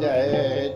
Jai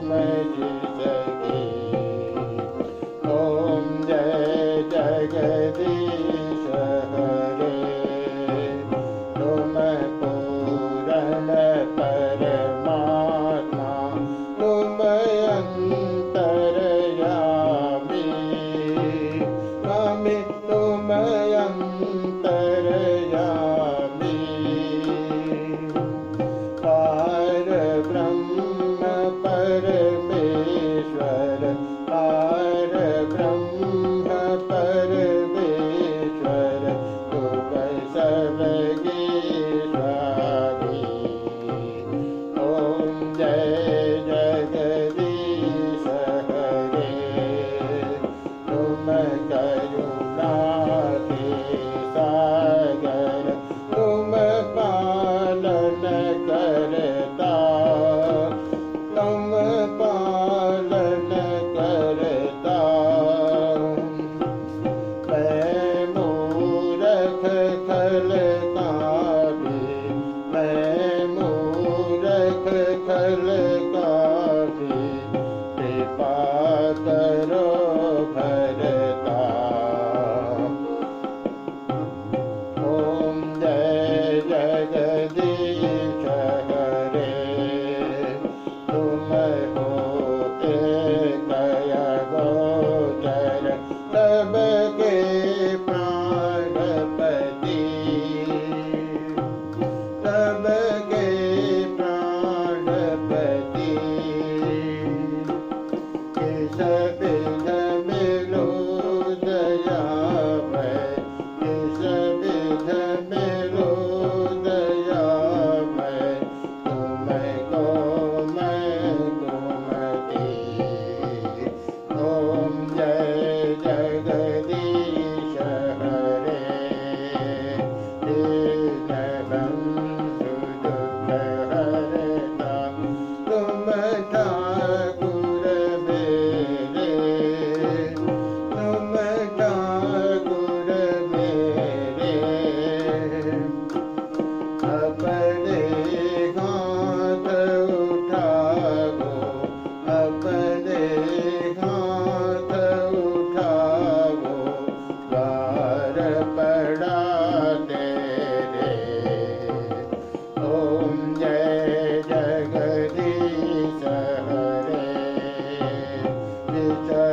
Krishna Krishna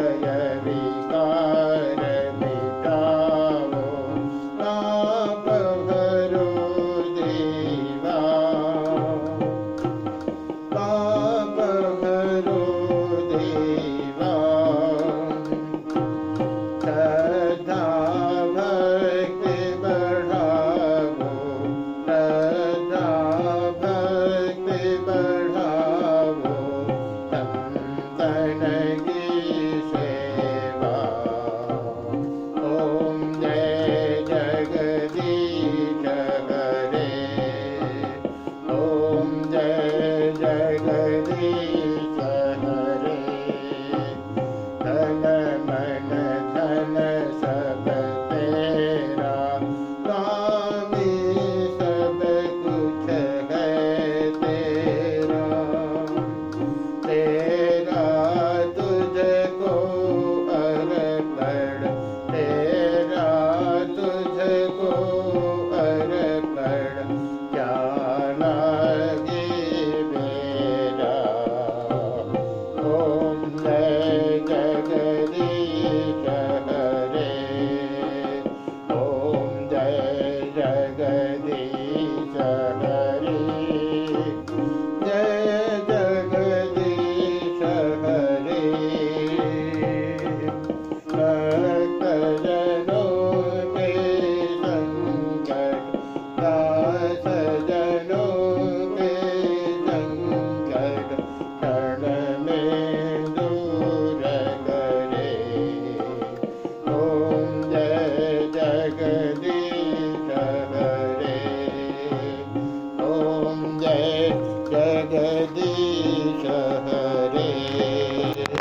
Oh.